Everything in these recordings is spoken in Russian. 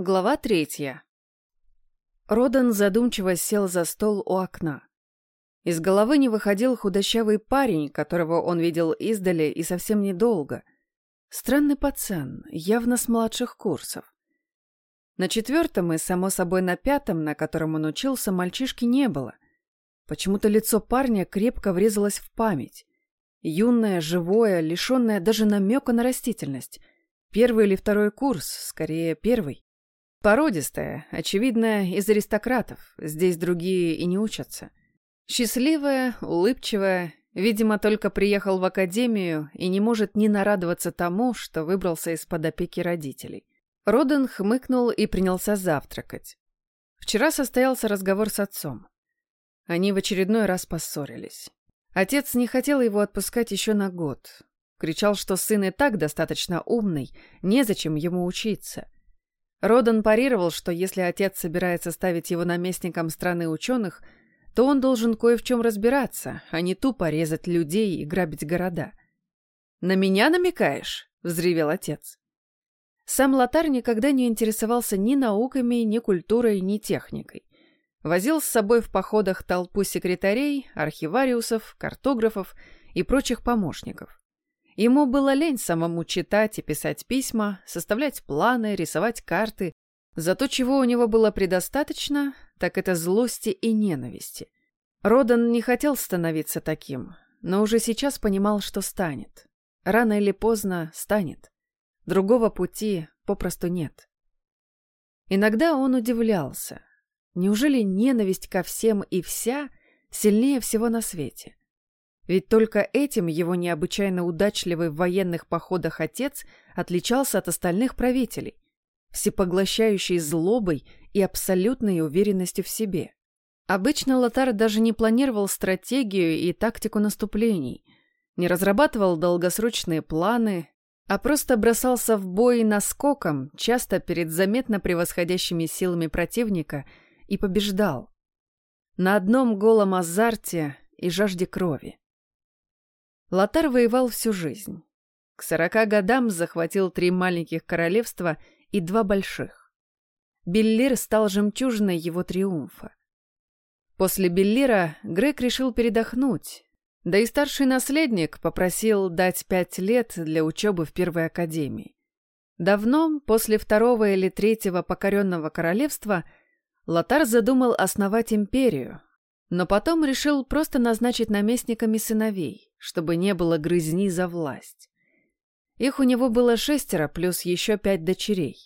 Глава третья. Родан задумчиво сел за стол у окна. Из головы не выходил худощавый парень, которого он видел издали и совсем недолго. Странный пацан, явно с младших курсов. На четвертом и, само собой, на пятом, на котором он учился, мальчишки не было. Почему-то лицо парня крепко врезалось в память. Юное, живое, лишенное даже намека на растительность. Первый или второй курс, скорее первый. Породистая, очевидно, из аристократов, здесь другие и не учатся. Счастливая, улыбчивая, видимо, только приехал в академию и не может не нарадоваться тому, что выбрался из-под опеки родителей. Роден хмыкнул и принялся завтракать. Вчера состоялся разговор с отцом. Они в очередной раз поссорились. Отец не хотел его отпускать еще на год. Кричал, что сын и так достаточно умный, незачем ему учиться. Родан парировал, что если отец собирается ставить его наместником страны ученых, то он должен кое в чем разбираться, а не тупо резать людей и грабить города. «На меня намекаешь?» — взревел отец. Сам Лотар никогда не интересовался ни науками, ни культурой, ни техникой. Возил с собой в походах толпу секретарей, архивариусов, картографов и прочих помощников. Ему было лень самому читать и писать письма, составлять планы, рисовать карты. Зато чего у него было предостаточно, так это злости и ненависти. Родан не хотел становиться таким, но уже сейчас понимал, что станет. Рано или поздно станет. Другого пути попросту нет. Иногда он удивлялся. Неужели ненависть ко всем и вся сильнее всего на свете? Ведь только этим его необычайно удачливый в военных походах отец отличался от остальных правителей, всепоглощающей злобой и абсолютной уверенностью в себе. Обычно Лотар даже не планировал стратегию и тактику наступлений, не разрабатывал долгосрочные планы, а просто бросался в бой наскоком, часто перед заметно превосходящими силами противника – и побеждал. На одном голом азарте и жажде крови. Лотар воевал всю жизнь. К сорока годам захватил три маленьких королевства и два больших. Беллир стал жемчужиной его триумфа. После Беллира Грег решил передохнуть, да и старший наследник попросил дать пять лет для учебы в Первой Академии. Давно, после второго или третьего покоренного королевства, Лотар задумал основать империю, но потом решил просто назначить наместниками сыновей, чтобы не было грызни за власть. Их у него было шестеро, плюс еще пять дочерей.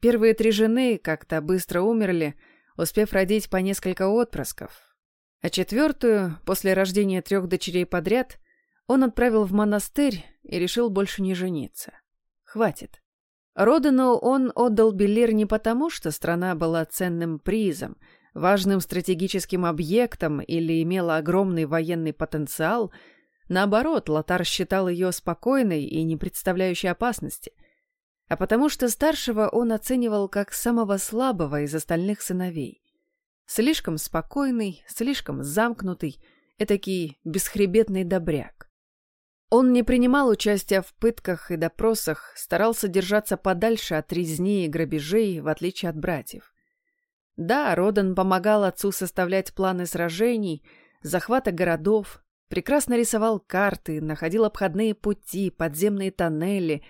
Первые три жены как-то быстро умерли, успев родить по несколько отпрысков. А четвертую, после рождения трех дочерей подряд, он отправил в монастырь и решил больше не жениться. Хватит. Родану он отдал Беллир не потому, что страна была ценным призом, важным стратегическим объектом или имела огромный военный потенциал. Наоборот, Лотар считал ее спокойной и не представляющей опасности. А потому что старшего он оценивал как самого слабого из остальных сыновей. Слишком спокойный, слишком замкнутый, этакий бесхребетный добряк. Он не принимал участия в пытках и допросах, старался держаться подальше от резни и грабежей, в отличие от братьев. Да, Родан помогал отцу составлять планы сражений, захвата городов, прекрасно рисовал карты, находил обходные пути, подземные тоннели.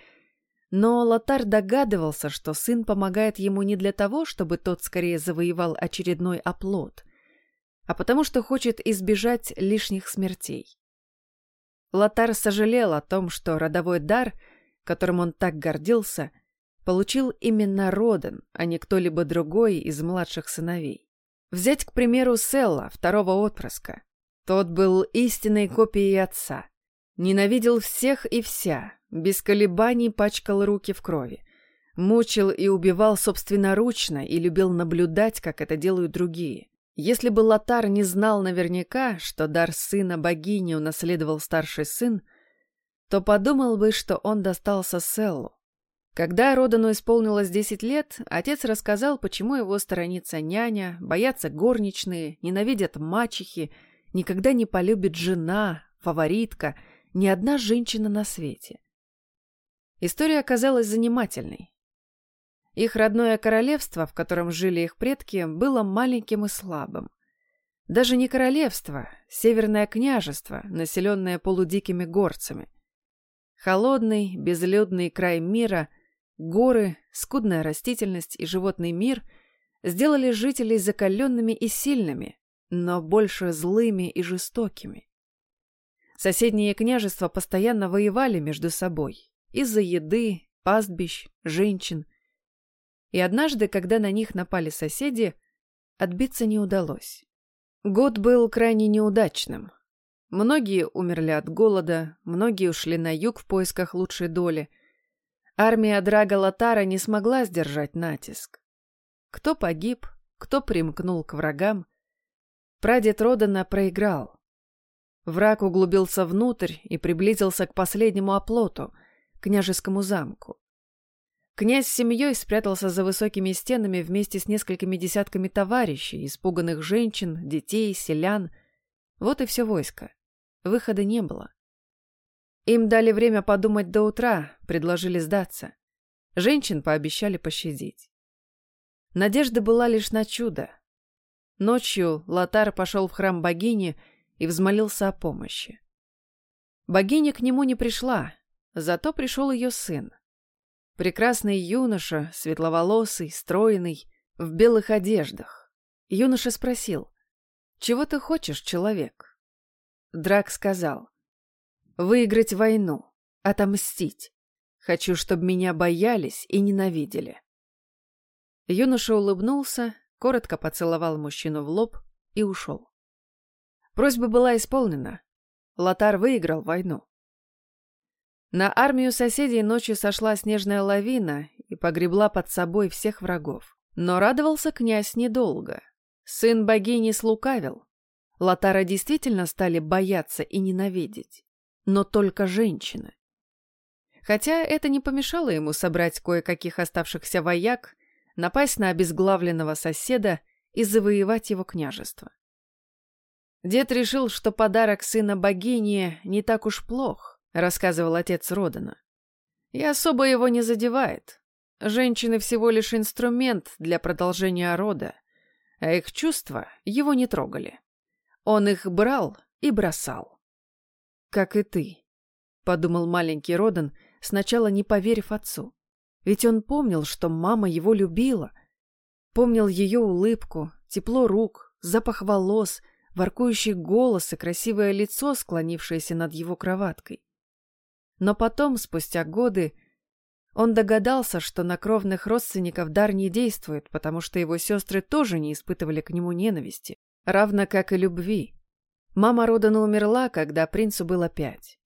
Но Лотар догадывался, что сын помогает ему не для того, чтобы тот скорее завоевал очередной оплот, а потому что хочет избежать лишних смертей. Лотар сожалел о том, что родовой дар, которым он так гордился, получил именно Роден, а не кто-либо другой из младших сыновей. Взять, к примеру, Селла, второго отпрыска. Тот был истинной копией отца. Ненавидел всех и вся, без колебаний пачкал руки в крови. Мучил и убивал собственноручно и любил наблюдать, как это делают другие. Если бы Лотар не знал наверняка, что дар сына богини унаследовал старший сын, то подумал бы, что он достался Селлу. Когда Родану исполнилось десять лет, отец рассказал, почему его сторонится няня, боятся горничные, ненавидят мачехи, никогда не полюбит жена, фаворитка, ни одна женщина на свете. История оказалась занимательной. Их родное королевство, в котором жили их предки, было маленьким и слабым. Даже не королевство, северное княжество, населенное полудикими горцами. Холодный, безлюдный край мира, горы, скудная растительность и животный мир сделали жителей закаленными и сильными, но больше злыми и жестокими. Соседние княжества постоянно воевали между собой из-за еды, пастбищ, женщин. И однажды, когда на них напали соседи, отбиться не удалось. Год был крайне неудачным. Многие умерли от голода, многие ушли на юг в поисках лучшей доли. Армия Драга Латара не смогла сдержать натиск. Кто погиб, кто примкнул к врагам. Прадед Родана проиграл. Враг углубился внутрь и приблизился к последнему оплоту, княжескому замку. Князь с семьей спрятался за высокими стенами вместе с несколькими десятками товарищей, испуганных женщин, детей, селян. Вот и все войско. Выхода не было. Им дали время подумать до утра, предложили сдаться. Женщин пообещали пощадить. Надежда была лишь на чудо. Ночью Лотар пошел в храм богини и взмолился о помощи. Богиня к нему не пришла, зато пришел ее сын. Прекрасный юноша, светловолосый, стройный, в белых одеждах. Юноша спросил, «Чего ты хочешь, человек?» Драк сказал, «Выиграть войну, отомстить. Хочу, чтобы меня боялись и ненавидели». Юноша улыбнулся, коротко поцеловал мужчину в лоб и ушел. Просьба была исполнена. Лотар выиграл войну. На армию соседей ночью сошла снежная лавина и погребла под собой всех врагов. Но радовался князь недолго. Сын богини слукавил. Латара действительно стали бояться и ненавидеть. Но только женщины. Хотя это не помешало ему собрать кое-каких оставшихся вояк, напасть на обезглавленного соседа и завоевать его княжество. Дед решил, что подарок сына богини не так уж плох, рассказывал отец Родана. И особо его не задевает. Женщины всего лишь инструмент для продолжения рода, а их чувства его не трогали. Он их брал и бросал. «Как и ты», — подумал маленький Родан, сначала не поверив отцу. Ведь он помнил, что мама его любила. Помнил ее улыбку, тепло рук, запах волос, воркующий голос и красивое лицо, склонившееся над его кроваткой. Но потом, спустя годы, он догадался, что на кровных родственников дар не действует, потому что его сестры тоже не испытывали к нему ненависти, равно как и любви. Мама Родана умерла, когда принцу было пять.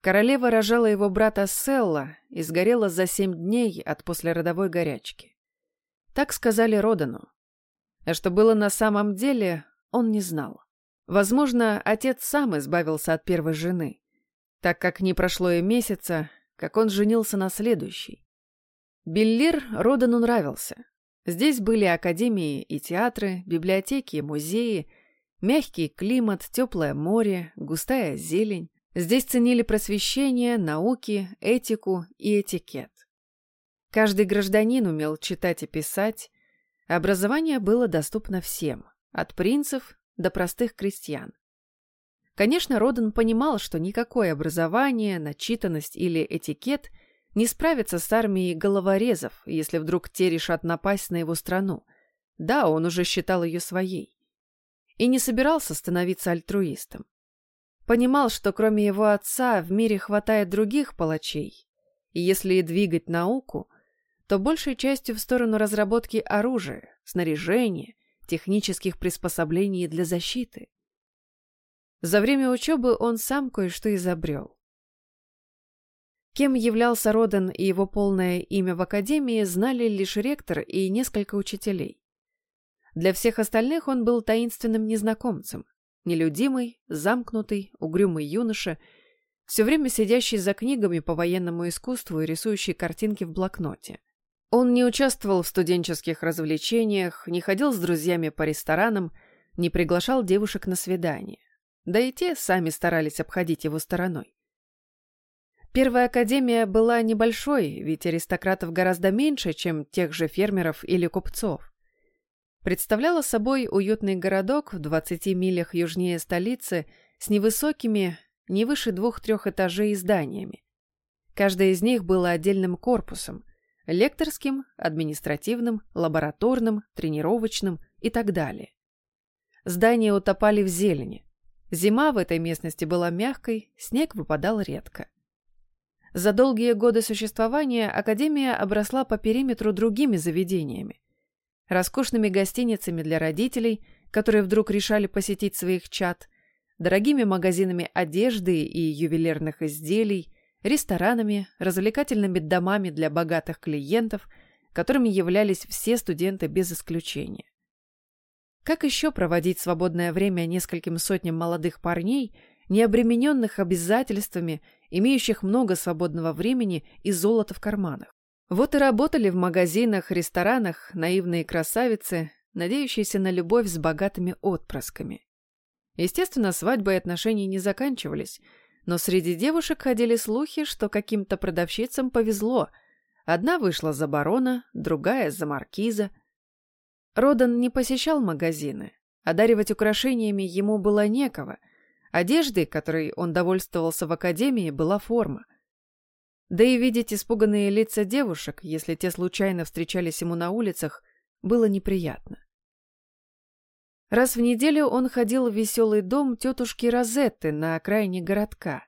Королева рожала его брата Селла и сгорела за семь дней от послеродовой горячки. Так сказали Родану. А что было на самом деле, он не знал. Возможно, отец сам избавился от первой жены так как не прошло и месяца, как он женился на следующей. Беллир Родану нравился. Здесь были академии и театры, библиотеки и музеи, мягкий климат, теплое море, густая зелень. Здесь ценили просвещение, науки, этику и этикет. Каждый гражданин умел читать и писать, образование было доступно всем, от принцев до простых крестьян. Конечно, Родан понимал, что никакое образование, начитанность или этикет не справится с армией головорезов, если вдруг те решат напасть на его страну. Да, он уже считал ее своей. И не собирался становиться альтруистом. Понимал, что кроме его отца в мире хватает других палачей, и если и двигать науку, то большей частью в сторону разработки оружия, снаряжения, технических приспособлений для защиты. За время учебы он сам кое-что изобрел. Кем являлся Роден и его полное имя в академии, знали лишь ректор и несколько учителей. Для всех остальных он был таинственным незнакомцем, нелюдимый, замкнутый, угрюмый юноша, все время сидящий за книгами по военному искусству и рисующий картинки в блокноте. Он не участвовал в студенческих развлечениях, не ходил с друзьями по ресторанам, не приглашал девушек на свидания. Да и те сами старались обходить его стороной. Первая академия была небольшой, ведь аристократов гораздо меньше, чем тех же фермеров или купцов. Представляла собой уютный городок в 20 милях южнее столицы с невысокими, не выше двух-трех этажей зданиями. Каждое из них было отдельным корпусом – лекторским, административным, лабораторным, тренировочным и так далее. Здания утопали в зелени. Зима в этой местности была мягкой, снег выпадал редко. За долгие годы существования Академия обросла по периметру другими заведениями. Роскошными гостиницами для родителей, которые вдруг решали посетить своих чад, дорогими магазинами одежды и ювелирных изделий, ресторанами, развлекательными домами для богатых клиентов, которыми являлись все студенты без исключения. Как еще проводить свободное время нескольким сотням молодых парней, не обремененных обязательствами имеющих много свободного времени и золота в карманах. Вот и работали в магазинах, ресторанах наивные красавицы, надеющиеся на любовь с богатыми отпрысками. Естественно, свадьбы и отношения не заканчивались, но среди девушек ходили слухи, что каким-то продавщицам повезло. Одна вышла за барона, другая за маркиза. Родан не посещал магазины. Одаривать украшениями ему было некого — Одеждой, которой он довольствовался в академии, была форма. Да и видеть испуганные лица девушек, если те случайно встречались ему на улицах, было неприятно. Раз в неделю он ходил в веселый дом тетушки Розетты на окраине городка.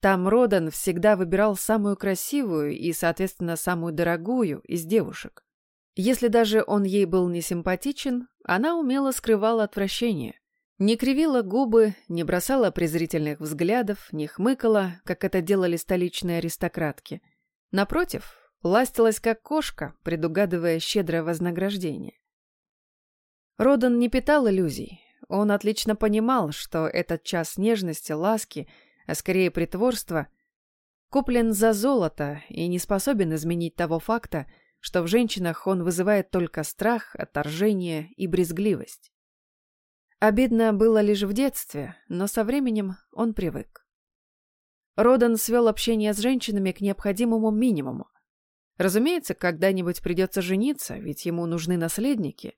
Там Родан всегда выбирал самую красивую и, соответственно, самую дорогую из девушек. Если даже он ей был не симпатичен, она умело скрывала отвращение. Не кривила губы, не бросала презрительных взглядов, не хмыкала, как это делали столичные аристократки. Напротив, ластилась как кошка, предугадывая щедрое вознаграждение. Родан не питал иллюзий. Он отлично понимал, что этот час нежности, ласки, а скорее притворства, куплен за золото и не способен изменить того факта, что в женщинах он вызывает только страх, отторжение и брезгливость. Обидно было лишь в детстве, но со временем он привык. Родан свел общение с женщинами к необходимому минимуму. Разумеется, когда-нибудь придется жениться, ведь ему нужны наследники.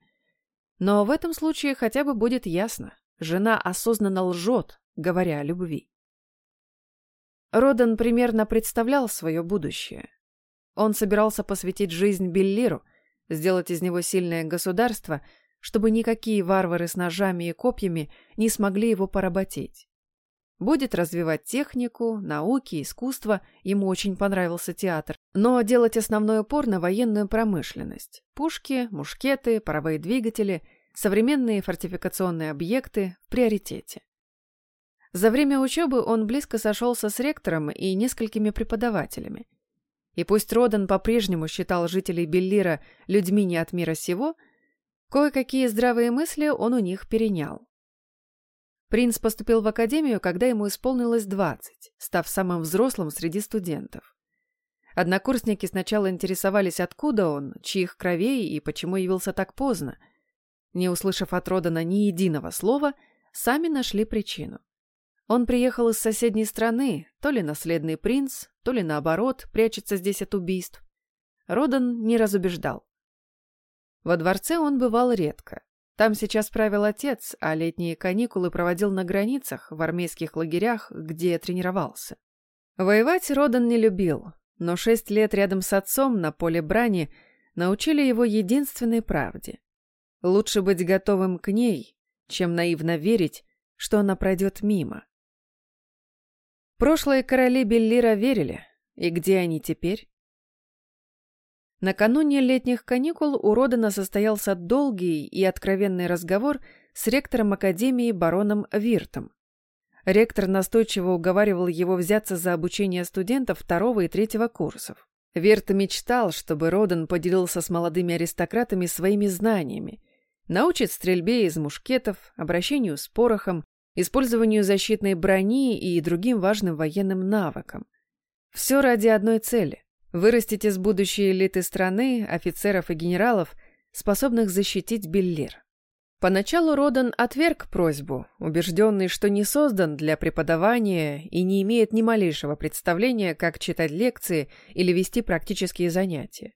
Но в этом случае хотя бы будет ясно. Жена осознанно лжет, говоря о любви. Родан примерно представлял свое будущее. Он собирался посвятить жизнь Беллиру, сделать из него сильное государство — чтобы никакие варвары с ножами и копьями не смогли его поработить. Будет развивать технику, науки, искусство, ему очень понравился театр, но делать основной упор на военную промышленность. Пушки, мушкеты, паровые двигатели, современные фортификационные объекты в приоритете. За время учебы он близко сошелся с ректором и несколькими преподавателями. И пусть Родан по-прежнему считал жителей Беллира людьми не от мира сего – Кое-какие здравые мысли он у них перенял. Принц поступил в академию, когда ему исполнилось 20, став самым взрослым среди студентов. Однокурсники сначала интересовались, откуда он, чьих кровей и почему явился так поздно. Не услышав от Родана ни единого слова, сами нашли причину. Он приехал из соседней страны, то ли наследный принц, то ли наоборот, прячется здесь от убийств. Родан не разубеждал. Во дворце он бывал редко. Там сейчас правил отец, а летние каникулы проводил на границах, в армейских лагерях, где тренировался. Воевать Родан не любил, но шесть лет рядом с отцом на поле брани научили его единственной правде. Лучше быть готовым к ней, чем наивно верить, что она пройдет мимо. Прошлые короли Беллира верили, и где они теперь? Накануне летних каникул у Родена состоялся долгий и откровенный разговор с ректором Академии бароном Виртом. Ректор настойчиво уговаривал его взяться за обучение студентов второго и третьего курсов. Вирт мечтал, чтобы Роден поделился с молодыми аристократами своими знаниями, научит стрельбе из мушкетов, обращению с порохом, использованию защитной брони и другим важным военным навыкам. Все ради одной цели Вырастить из будущей элиты страны офицеров и генералов, способных защитить Беллир. Поначалу Родан отверг просьбу, убежденный, что не создан для преподавания и не имеет ни малейшего представления, как читать лекции или вести практические занятия.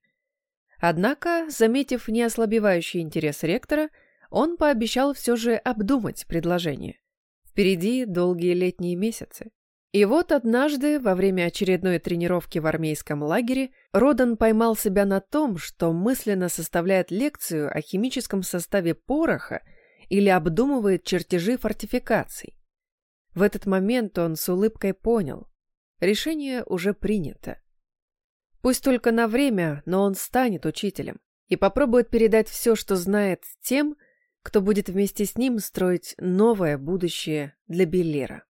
Однако, заметив неослабевающий интерес ректора, он пообещал все же обдумать предложение. Впереди долгие летние месяцы. И вот однажды, во время очередной тренировки в армейском лагере, Родан поймал себя на том, что мысленно составляет лекцию о химическом составе пороха или обдумывает чертежи фортификаций. В этот момент он с улыбкой понял. Решение уже принято. Пусть только на время, но он станет учителем и попробует передать все, что знает, тем, кто будет вместе с ним строить новое будущее для Беллера.